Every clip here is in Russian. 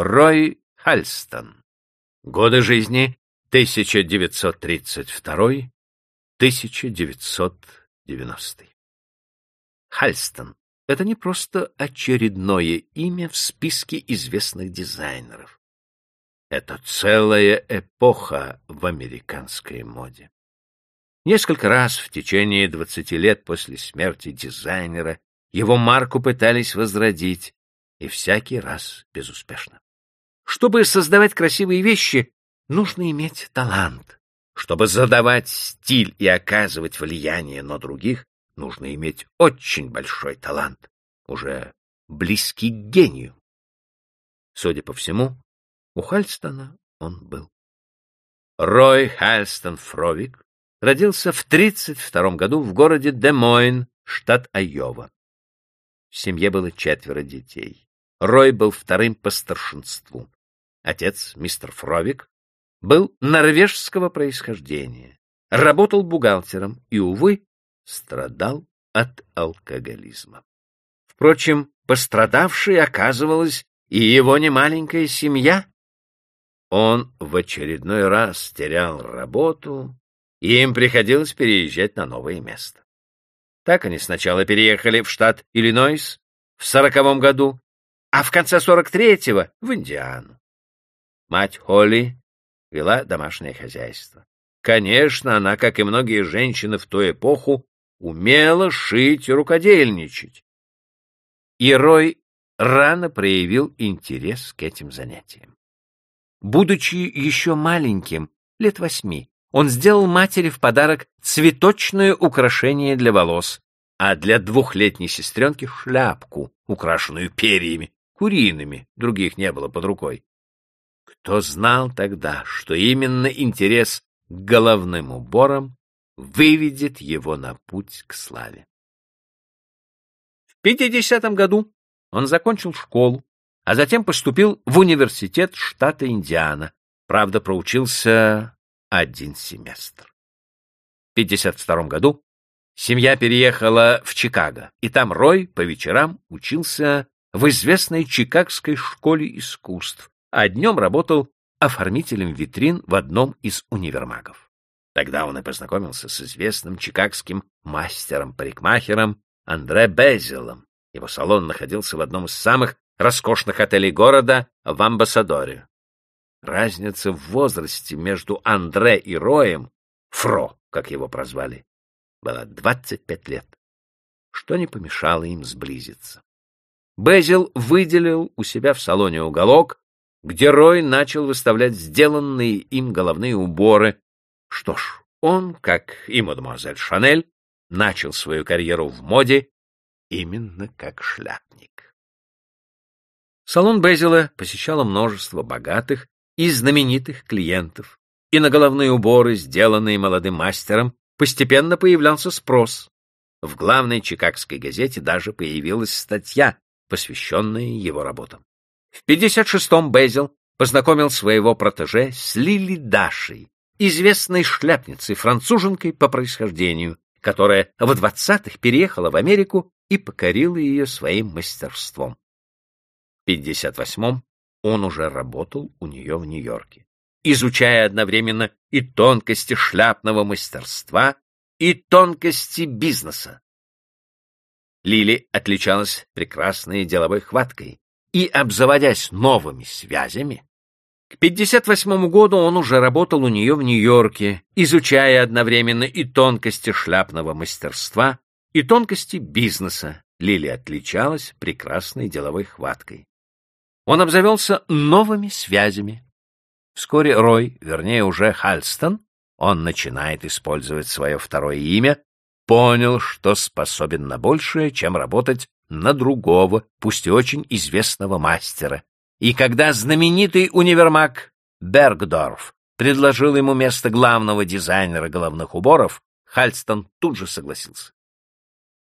Рой Хальстон. Годы жизни 1932-1990. Хальстон — это не просто очередное имя в списке известных дизайнеров. Это целая эпоха в американской моде. Несколько раз в течение двадцати лет после смерти дизайнера его марку пытались возродить, и всякий раз безуспешно. Чтобы создавать красивые вещи, нужно иметь талант. Чтобы задавать стиль и оказывать влияние на других, нужно иметь очень большой талант, уже близкий к гению. Судя по всему, у Хальстона он был. Рой Хальстон Фровик родился в 1932 году в городе Демойн, штат Айова. В семье было четверо детей. Рой был вторым по старшинству. Отец, мистер Фровик, был норвежского происхождения, работал бухгалтером и, увы, страдал от алкоголизма. Впрочем, пострадавшей оказывалась и его немаленькая семья. Он в очередной раз терял работу, и им приходилось переезжать на новое место. Так они сначала переехали в штат Иллинойс в сороковом году, а в конце сорок третьего — в Индиану. Мать Холли вела домашнее хозяйство. Конечно, она, как и многие женщины в ту эпоху, умела шить и рукодельничать. И Рой рано проявил интерес к этим занятиям. Будучи еще маленьким, лет восьми, он сделал матери в подарок цветочное украшение для волос, а для двухлетней сестренки шляпку, украшенную перьями, куриными, других не было под рукой. Кто знал тогда, что именно интерес к головным уборам выведет его на путь к славе? В 50-м году он закончил школу, а затем поступил в университет штата Индиана. Правда, проучился один семестр. В 52 году семья переехала в Чикаго, и там Рой по вечерам учился в известной Чикагской школе искусств, а днем работал оформителем витрин в одном из универмагов. Тогда он и познакомился с известным чикагским мастером-парикмахером Андре Безелом. Его салон находился в одном из самых роскошных отелей города в Амбассадоре. Разница в возрасте между Андре и Роем, Фро, как его прозвали, была 25 лет, что не помешало им сблизиться. Безил выделил у себя в салоне уголок, где Рой начал выставлять сделанные им головные уборы. Что ж, он, как и мадемуазель Шанель, начал свою карьеру в моде именно как шляпник. Салон Безила посещало множество богатых и знаменитых клиентов, и на головные уборы, сделанные молодым мастером, постепенно появлялся спрос. В главной чикагской газете даже появилась статья, посвященная его работам. В 56-м Безил познакомил своего протеже с Лили Дашей, известной шляпницей-француженкой по происхождению, которая в 20-х переехала в Америку и покорила ее своим мастерством. В 58-м он уже работал у нее в Нью-Йорке, изучая одновременно и тонкости шляпного мастерства, и тонкости бизнеса. Лили отличалась прекрасной деловой хваткой, и, обзаводясь новыми связями, к 58 году он уже работал у нее в Нью-Йорке, изучая одновременно и тонкости шляпного мастерства, и тонкости бизнеса. Лили отличалась прекрасной деловой хваткой он обзавелся новыми связями. Вскоре Рой, вернее уже Хальстон, он начинает использовать свое второе имя, понял, что способен на большее, чем работать на другого, пусть и очень известного мастера. И когда знаменитый универмаг Бергдорф предложил ему место главного дизайнера головных уборов, Хальстон тут же согласился.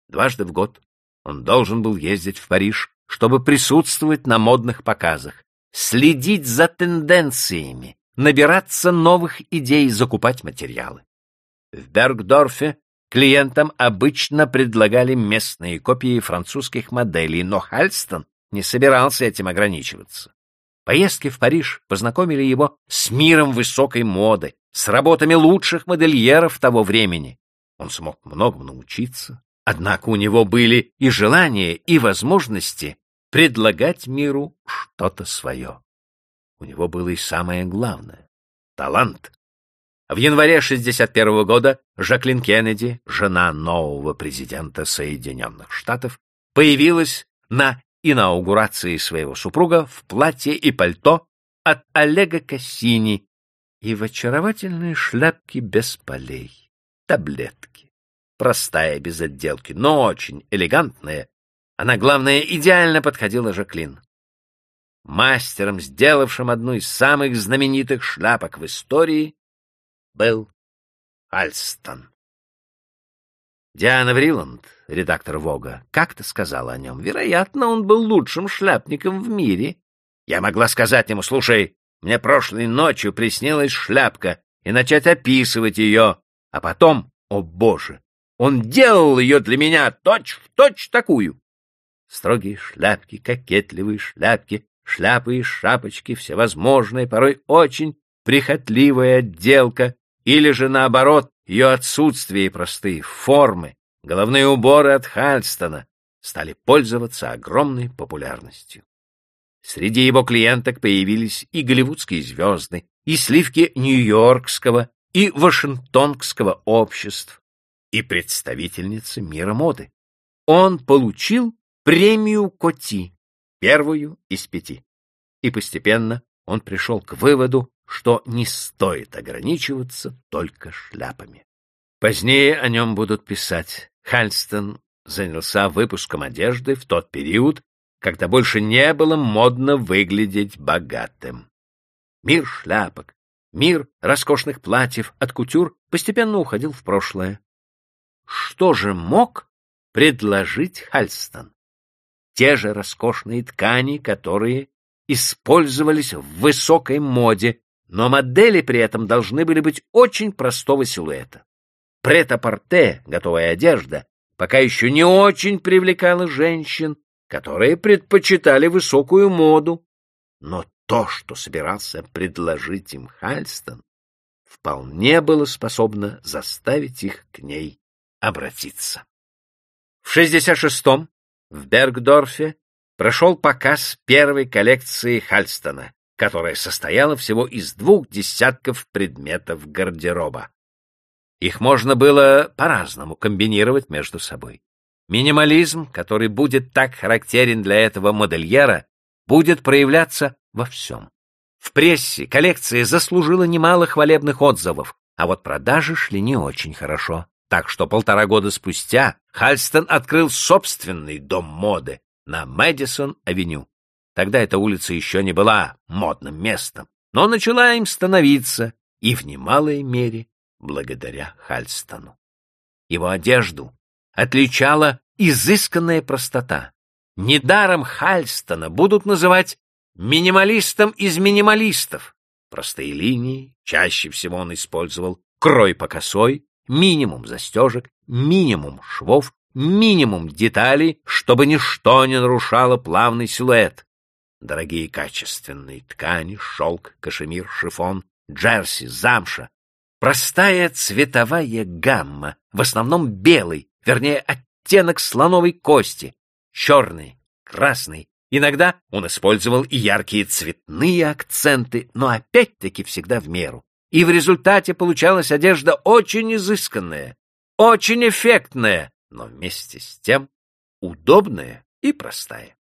Дважды в год он должен был ездить в Париж чтобы присутствовать на модных показах, следить за тенденциями, набираться новых идей, закупать материалы. В Бергдорфе клиентам обычно предлагали местные копии французских моделей, но Хальстон не собирался этим ограничиваться. Поездки в Париж познакомили его с миром высокой моды, с работами лучших модельеров того времени. Он смог многому научиться, однако у него были и желания, и возможности предлагать миру что-то свое. У него было и самое главное — талант. В январе 1961 года Жаклин Кеннеди, жена нового президента Соединенных Штатов, появилась на инаугурации своего супруга в платье и пальто от Олега Кассини и в очаровательной шляпке без полей, таблетки. Простая, без отделки, но очень элегантная. Она, главное, идеально подходила Жаклин. Мастером, сделавшим одну из самых знаменитых шляпок в истории, был Альстон. Диана Вриланд, редактор Вога, как-то сказала о нем. Вероятно, он был лучшим шляпником в мире. Я могла сказать ему, слушай, мне прошлой ночью приснилась шляпка, и начать описывать ее. А потом, о боже, он делал ее для меня точь-в-точь точь такую. Строгие шляпки, кокетливые шляпки, шляпы и шапочки, всевозможные, порой очень прихотливая отделка, или же, наоборот, ее отсутствие и простые формы, головные уборы от Хальстона стали пользоваться огромной популярностью. Среди его клиенток появились и голливудские звезды, и сливки нью-йоркского и вашингтонского обществ, и представительницы мира моды. Он получил премию Коти, первую из пяти. И постепенно он пришел к выводу, что не стоит ограничиваться только шляпами. Позднее о нем будут писать. Хальстон занялся выпуском одежды в тот период, когда больше не было модно выглядеть богатым. Мир шляпок, мир роскошных платьев от кутюр постепенно уходил в прошлое. Что же мог предложить Хальстон? Те же роскошные ткани, которые использовались в высокой моде, но модели при этом должны были быть очень простого силуэта. Прет-а-порте, готовая одежда, пока еще не очень привлекала женщин, которые предпочитали высокую моду. Но то, что собирался предложить им Хальстон, вполне было способно заставить их к ней обратиться. В 66-м в Бергдорфе прошел показ первой коллекции Хальстона, которая состояла всего из двух десятков предметов гардероба. Их можно было по-разному комбинировать между собой. Минимализм, который будет так характерен для этого модельера, будет проявляться во всем. В прессе коллекция заслужила немало хвалебных отзывов, а вот продажи шли не очень хорошо. Так что полтора года спустя Хальстон открыл собственный дом моды на Мэдисон-авеню. Тогда эта улица еще не была модным местом, но начала им становиться, и в немалой мере благодаря Хальстону. Его одежду отличала изысканная простота. Недаром Хальстона будут называть минималистом из минималистов. Простые линии, чаще всего он использовал крой по косой, минимум застежек, минимум швов, минимум деталей, чтобы ничто не нарушало плавный силуэт. Дорогие качественные ткани, шелк, кашемир, шифон, джерси, замша. Простая цветовая гамма, в основном белый, вернее, оттенок слоновой кости, черный, красный. Иногда он использовал и яркие цветные акценты, но опять-таки всегда в меру. И в результате получалась одежда очень изысканная, очень эффектная, но вместе с тем удобная и простая.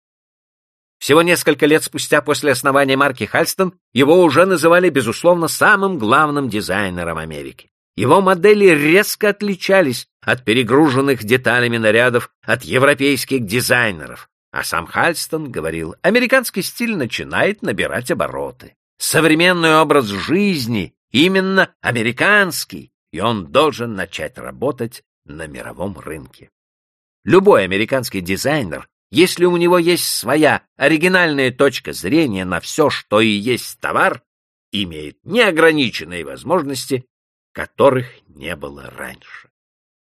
Всего несколько лет спустя после основания марки Хальстон его уже называли, безусловно, самым главным дизайнером Америки. Его модели резко отличались от перегруженных деталями нарядов от европейских дизайнеров. А сам Хальстон говорил, американский стиль начинает набирать обороты. Современный образ жизни именно американский, и он должен начать работать на мировом рынке. Любой американский дизайнер если у него есть своя оригинальная точка зрения на все, что и есть товар, имеет неограниченные возможности, которых не было раньше.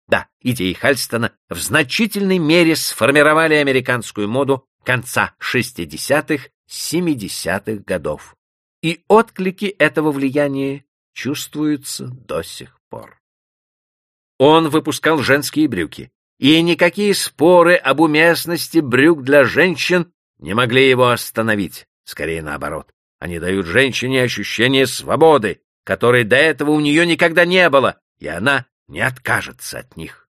Да, идеи Хальстона в значительной мере сформировали американскую моду конца 60-х 70-х годов, и отклики этого влияния чувствуются до сих пор. Он выпускал женские брюки, и никакие споры об уместности брюк для женщин не могли его остановить. Скорее наоборот, они дают женщине ощущение свободы, которой до этого у нее никогда не было, и она не откажется от них.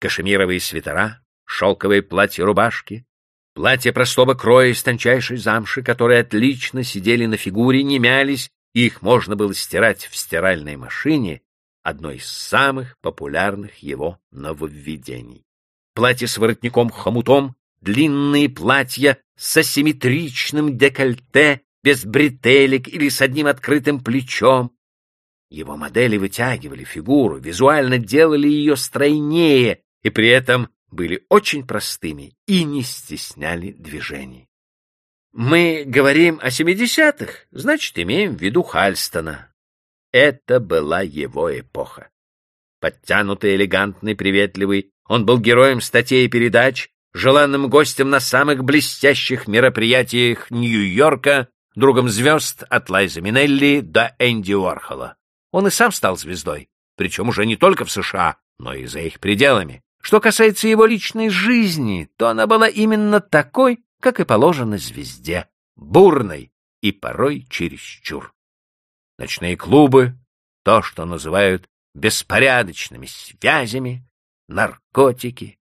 Кашемировые свитера, шелковые платья-рубашки, платья простого кроя из тончайшей замши, которые отлично сидели на фигуре, не мялись, и их можно было стирать в стиральной машине, одно из самых популярных его нововведений. Платье с воротником-хомутом, длинные платья с асимметричным декольте, без бретелек или с одним открытым плечом. Его модели вытягивали фигуру, визуально делали ее стройнее и при этом были очень простыми и не стесняли движений. Мы говорим о семидесятых, значит, имеем в виду Хальстона. Это была его эпоха. Подтянутый, элегантный, приветливый, он был героем статей и передач, желанным гостем на самых блестящих мероприятиях Нью-Йорка, другом звезд от Лайза Минелли до Энди Уорхола. Он и сам стал звездой, причем уже не только в США, но и за их пределами. Что касается его личной жизни, то она была именно такой, как и положено звезде, бурной и порой чересчур ночные клубы, то, что называют беспорядочными связями, наркотики.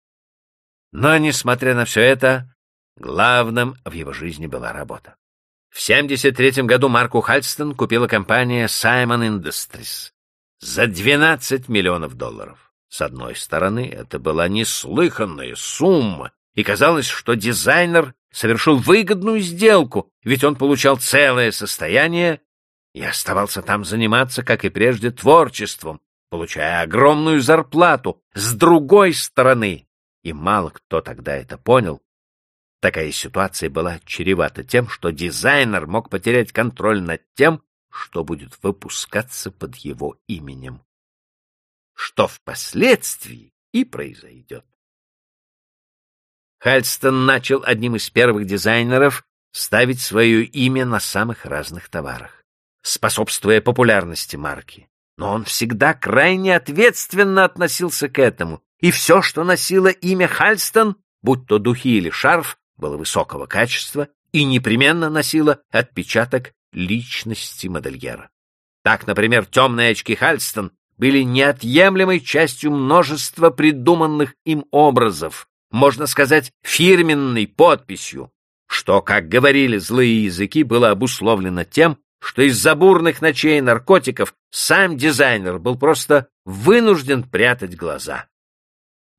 Но, несмотря на все это, главным в его жизни была работа. В 1973 году Марку Хальстон купила компания Simon Industries за 12 миллионов долларов. С одной стороны, это была неслыханная сумма, и казалось, что дизайнер совершил выгодную сделку, ведь он получал целое состояние я оставался там заниматься, как и прежде, творчеством, получая огромную зарплату. С другой стороны, и мало кто тогда это понял, такая ситуация была чревата тем, что дизайнер мог потерять контроль над тем, что будет выпускаться под его именем. Что впоследствии и произойдет. Хальстон начал одним из первых дизайнеров ставить свое имя на самых разных товарах способствуя популярности марки. Но он всегда крайне ответственно относился к этому, и все, что носило имя Хальстон, будь то духи или шарф, было высокого качества и непременно носило отпечаток личности модельера. Так, например, темные очки Хальстон были неотъемлемой частью множества придуманных им образов, можно сказать, фирменной подписью, что, как говорили злые языки, было обусловлено тем, что из-за бурных ночей наркотиков сам дизайнер был просто вынужден прятать глаза.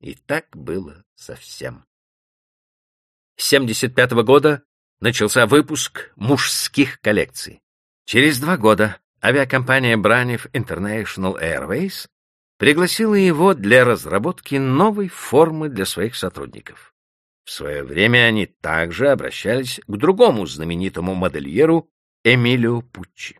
И так было совсем. С 75 -го года начался выпуск мужских коллекций. Через два года авиакомпания Braniff International Airways пригласила его для разработки новой формы для своих сотрудников. В свое время они также обращались к другому знаменитому модельеру Эмилио Пуччи.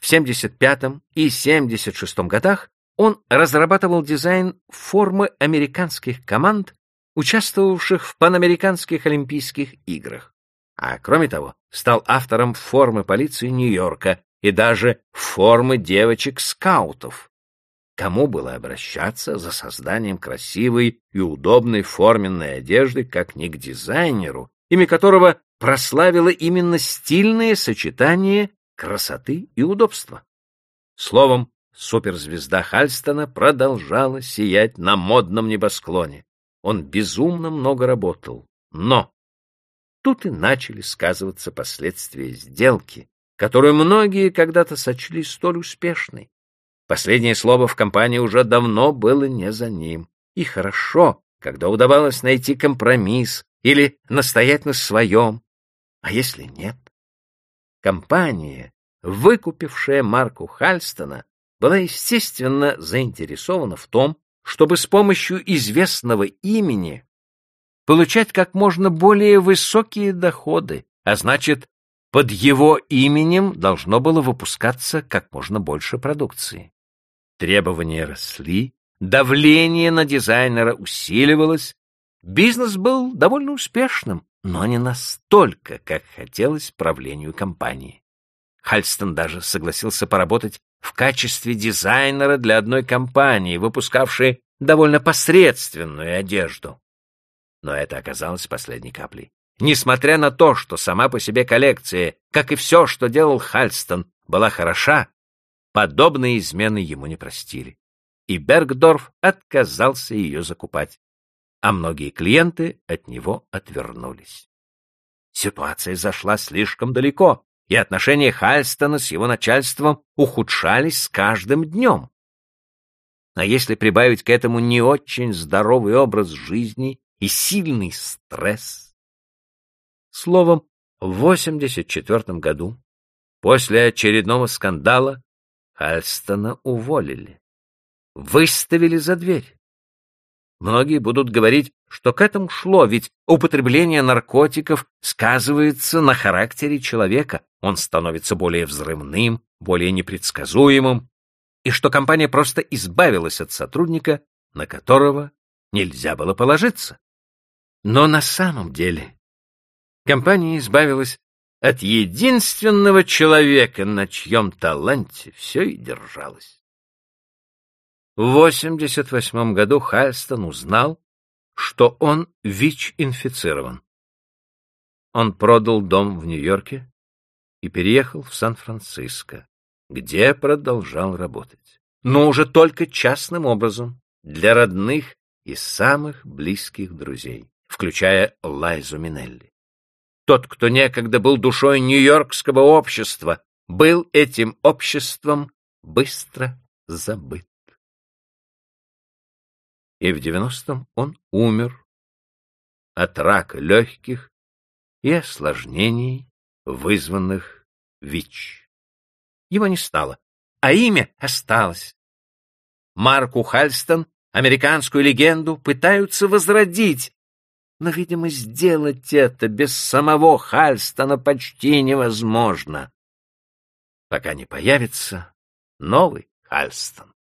В 75 и 76 годах он разрабатывал дизайн формы американских команд, участвовавших в панамериканских Олимпийских играх. А кроме того, стал автором формы полиции Нью-Йорка и даже формы девочек-скаутов. Кому было обращаться за созданием красивой и удобной форменной одежды, как не к дизайнеру, имя которого прославило именно стильное сочетание красоты и удобства. Словом, суперзвезда Хальстона продолжала сиять на модном небосклоне. Он безумно много работал, но тут и начали сказываться последствия сделки, которую многие когда-то сочли столь успешной. Последнее слово в компании уже давно было не за ним. И хорошо, когда удавалось найти компромисс или настоять на своем, а если нет? Компания, выкупившая марку Хальстона, была, естественно, заинтересована в том, чтобы с помощью известного имени получать как можно более высокие доходы, а значит, под его именем должно было выпускаться как можно больше продукции. Требования росли, давление на дизайнера усиливалось, бизнес был довольно успешным, но не настолько, как хотелось правлению компании. Хальстон даже согласился поработать в качестве дизайнера для одной компании, выпускавшей довольно посредственную одежду. Но это оказалось последней каплей. Несмотря на то, что сама по себе коллекция, как и все, что делал Хальстон, была хороша, подобные измены ему не простили. И Бергдорф отказался ее закупать, а многие клиенты от него отвернулись. Ситуация зашла слишком далеко, и отношения Хальстона с его начальством ухудшались с каждым днем. А если прибавить к этому не очень здоровый образ жизни и сильный стресс? Словом, в 84 году, после очередного скандала, Хальстона уволили. Выставили за дверь. Многие будут говорить, что к этому шло, ведь употребление наркотиков сказывается на характере человека, он становится более взрывным, более непредсказуемым, и что компания просто избавилась от сотрудника, на которого нельзя было положиться. Но на самом деле компания избавилась от единственного человека, на чьем таланте все и держалось. В 88 году Хальстон узнал, что он ВИЧ-инфицирован. Он продал дом в Нью-Йорке и переехал в Сан-Франциско, где продолжал работать. Но уже только частным образом, для родных и самых близких друзей, включая Лайзу Минелли. Тот, кто некогда был душой нью-йоркского общества, был этим обществом быстро забыт. И в девяностом он умер от рака легких и осложнений, вызванных ВИЧ. Его не стало, а имя осталось. Марку Хальстон, американскую легенду, пытаются возродить, но, видимо, сделать это без самого Хальстона почти невозможно, пока не появится новый Хальстон.